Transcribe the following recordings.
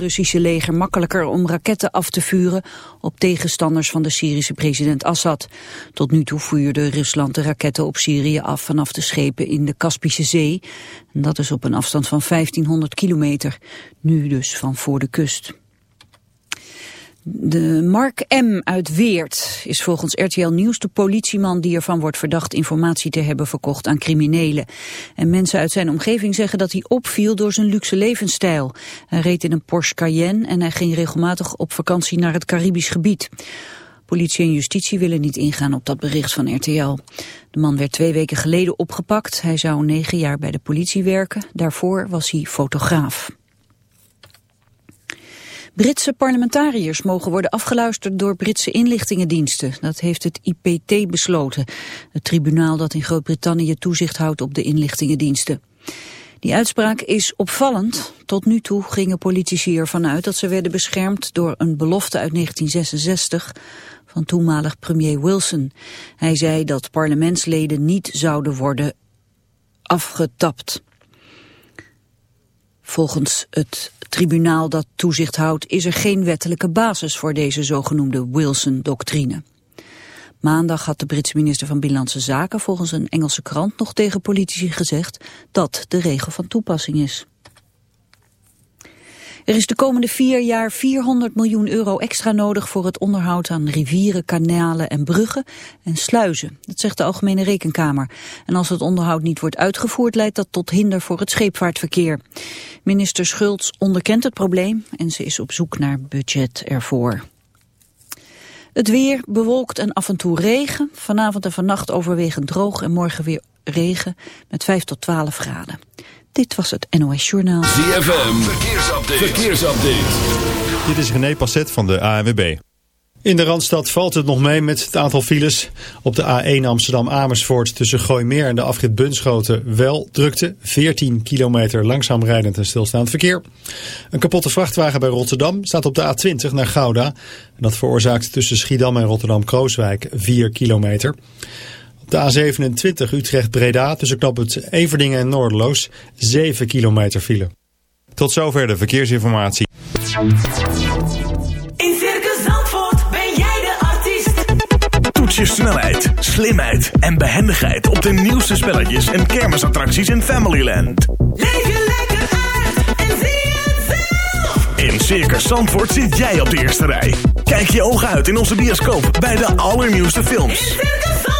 Russische leger makkelijker om raketten af te vuren op tegenstanders van de Syrische president Assad. Tot nu toe vuurde Rusland de raketten op Syrië af vanaf de schepen in de Kaspische Zee. En dat is op een afstand van 1500 kilometer, nu dus van voor de kust. De Mark M. uit Weert is volgens RTL Nieuws de politieman die ervan wordt verdacht informatie te hebben verkocht aan criminelen. En mensen uit zijn omgeving zeggen dat hij opviel door zijn luxe levensstijl. Hij reed in een Porsche Cayenne en hij ging regelmatig op vakantie naar het Caribisch gebied. Politie en justitie willen niet ingaan op dat bericht van RTL. De man werd twee weken geleden opgepakt. Hij zou negen jaar bij de politie werken. Daarvoor was hij fotograaf. Britse parlementariërs mogen worden afgeluisterd door Britse inlichtingendiensten. Dat heeft het IPT besloten, het tribunaal dat in Groot-Brittannië toezicht houdt op de inlichtingendiensten. Die uitspraak is opvallend. Tot nu toe gingen politici ervan uit dat ze werden beschermd door een belofte uit 1966 van toenmalig premier Wilson. Hij zei dat parlementsleden niet zouden worden afgetapt. Volgens het tribunaal dat toezicht houdt is er geen wettelijke basis voor deze zogenoemde Wilson-doctrine. Maandag had de Britse minister van Binnenlandse Zaken volgens een Engelse krant nog tegen politici gezegd dat de regel van toepassing is. Er is de komende vier jaar 400 miljoen euro extra nodig voor het onderhoud aan rivieren, kanalen en bruggen en sluizen. Dat zegt de Algemene Rekenkamer. En als het onderhoud niet wordt uitgevoerd leidt dat tot hinder voor het scheepvaartverkeer. Minister Schultz onderkent het probleem en ze is op zoek naar budget ervoor. Het weer bewolkt en af en toe regen. Vanavond en vannacht overwegend droog en morgen weer regen met 5 tot 12 graden. Dit was het NOS Journaal. ZFM, verkeersupdate. verkeersupdate. Dit is René Passet van de ANWB. In de Randstad valt het nog mee met het aantal files. Op de A1 Amsterdam-Amersfoort tussen Gooimeer en de afrit Bunschoten wel drukte. 14 kilometer langzaam rijdend en stilstaand verkeer. Een kapotte vrachtwagen bij Rotterdam staat op de A20 naar Gouda. En dat veroorzaakt tussen Schiedam en Rotterdam-Krooswijk 4 kilometer. De A27 Utrecht-Breda tussen knop het Everdingen en Noorderloos 7 kilometer file. Tot zover de verkeersinformatie. In Circus Zandvoort ben jij de artiest. Toets je snelheid, slimheid en behendigheid op de nieuwste spelletjes en kermisattracties in Familyland. Leef je lekker uit en zie het zelf. In Circus Zandvoort zit jij op de eerste rij. Kijk je ogen uit in onze bioscoop bij de allernieuwste films. In Circus Zandvoort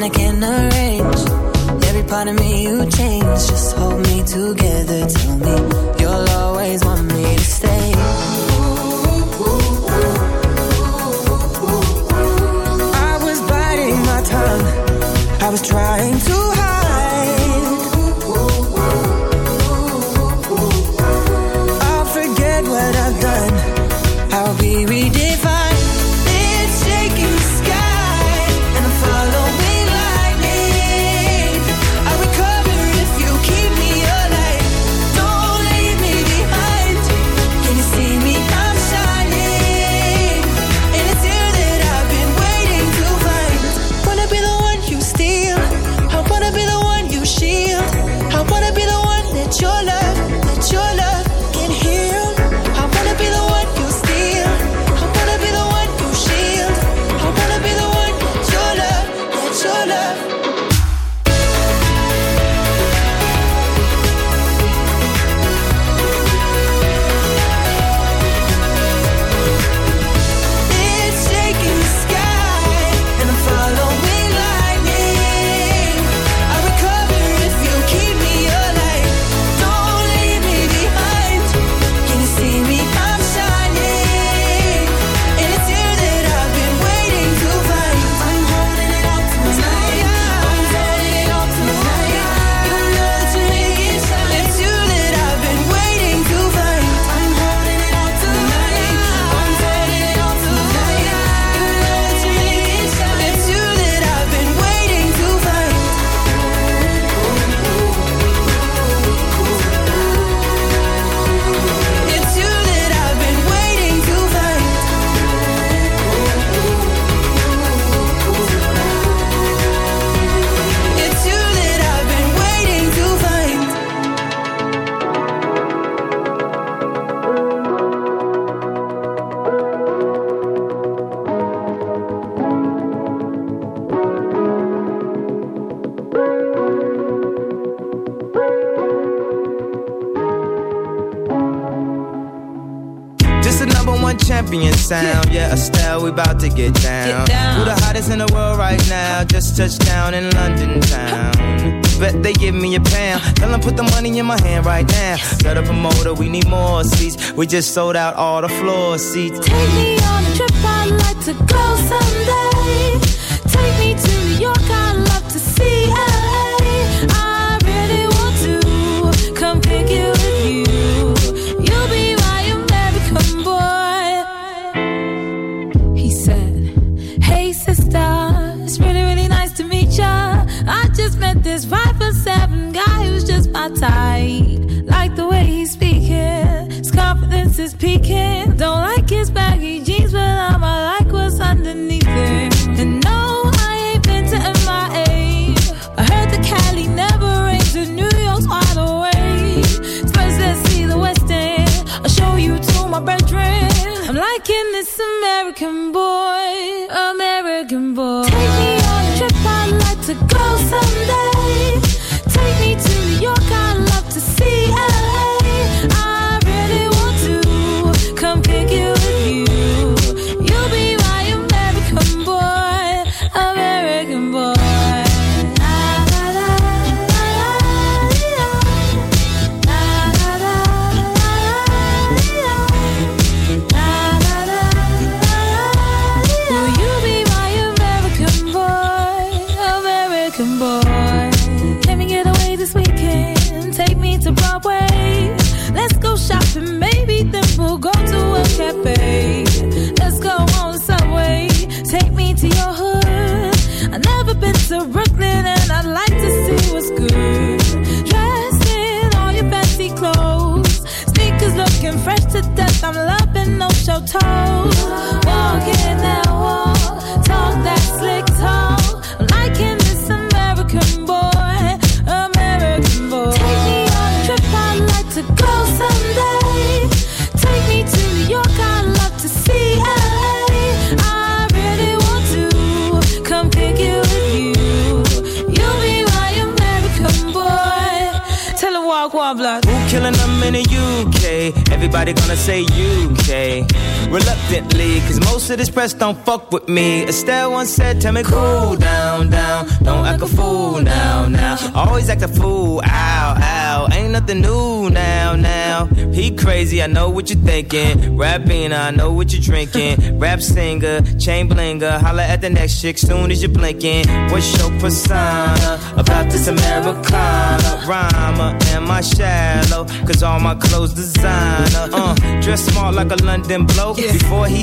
something I can't arrange. Every part of me you change. Just hold me together. Tell me you'll always want me to stay. I was biting my tongue. I was trying to we about to get down. Get down. Who the hottest in the world right now? Just touched down in London town. Bet they give me a pound. Tell them put the money in my hand right now. Yes. Set up a motor, we need more seats. We just sold out all the floor seats. Take me on a trip, I'd like to go someday say UK. Reluctantly, cause most of this press don't fuck with me. Estelle once said, tell me cool down, down. Don't act a fool now, now. Always act a fool, ow, ow. Ain't nothing new now, now. He crazy, I know what you're thinking. Rapping, I know what you're drinking. Rap singer, chain blinger. Holla at the next chick soon as you're blinking. What's your persona about this Americana? Rhymer, am I shallow? Cause all my clothes designer. Uh, dress smart like a London bloke. Before he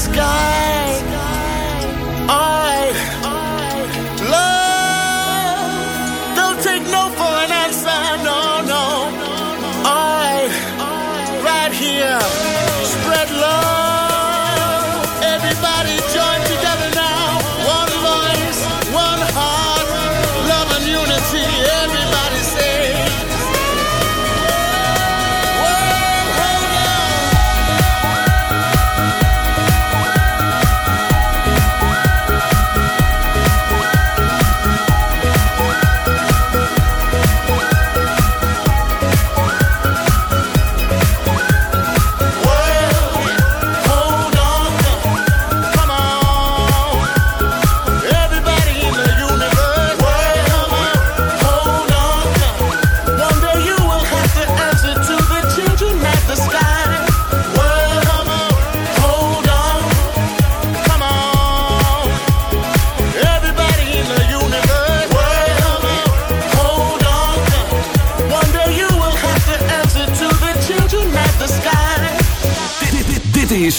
sky.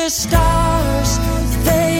the stars, they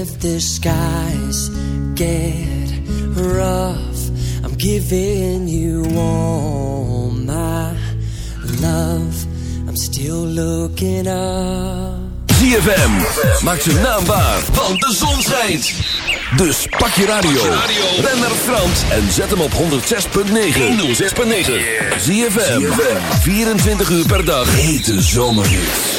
If the skies rough. I'm giving you all my love. I'm still looking up. ZFM maakt zijn naam waar, want de zon schijnt. Dus pak je radio, ren naar Frans en zet hem op 106.9. 106.9. ZFM, 24 uur per dag. Hete zomerhits.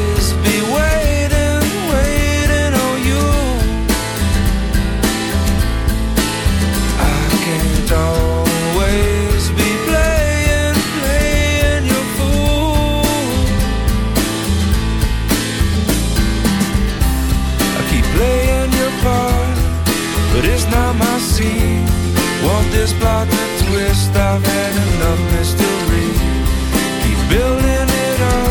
from my seat. Want this plot to twist? I've had enough mystery. Keep building it up.